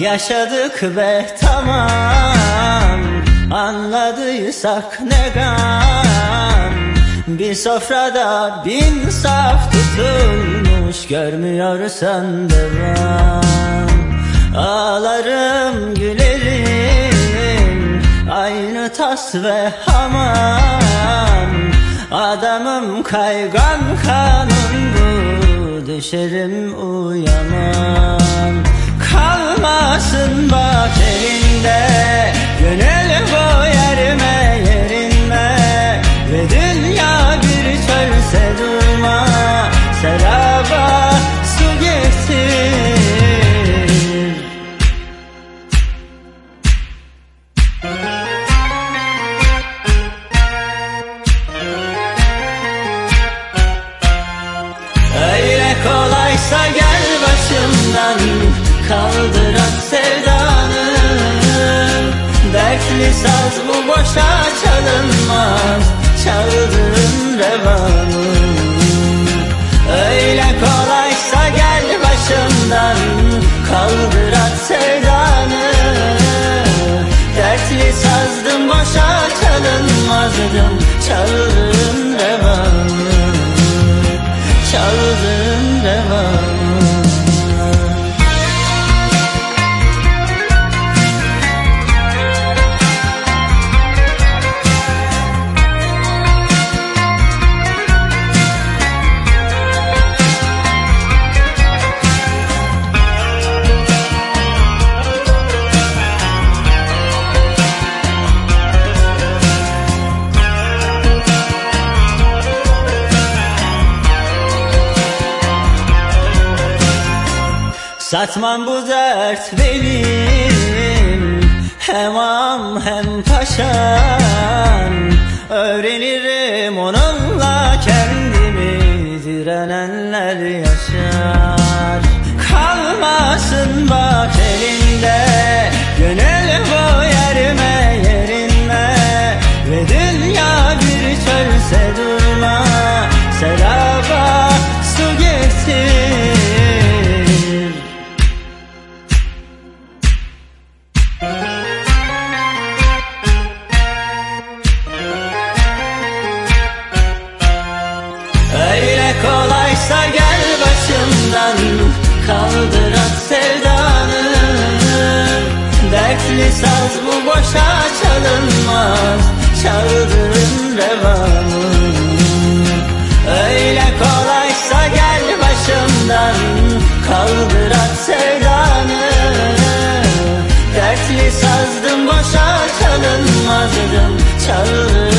Yaşadık ve tamam. Anladıysak ne gam? Bir sofrada bin saf tutulmuş Görmüyorsan devam Ağlarım gülerim Aynı tas ve hamam. Adamım kaygan kanun bu Düşerim uyamam Kalmasın bak elinde. Gönül bu yerime yerinme Ve dünya bir çölse durma. Seraba su getir Öyle kolaysa gel başımdan Kaldır at sevdanı. Dertli saz bu boşa çalınmaz Çaldığın revanı. Öyle kolaysa gel başımdan Kaldır at sevdanı. Dertli sazdım boşa çalınmazdım Çaldığın Satmam bu dert benim. Hem am hem paşam Öğrenirim onunla kendimi. Direnenler yaşar. Kalmasın bak kolaysa gel başımdan Kaldır at sevdanı. Dertli saz bu boşa çalınmaz Çaldığın revanı Öyle kolaysa gel başımdan Kaldır at sevdanı. Dertli sazdım boşa çalınmazdım Çaldığın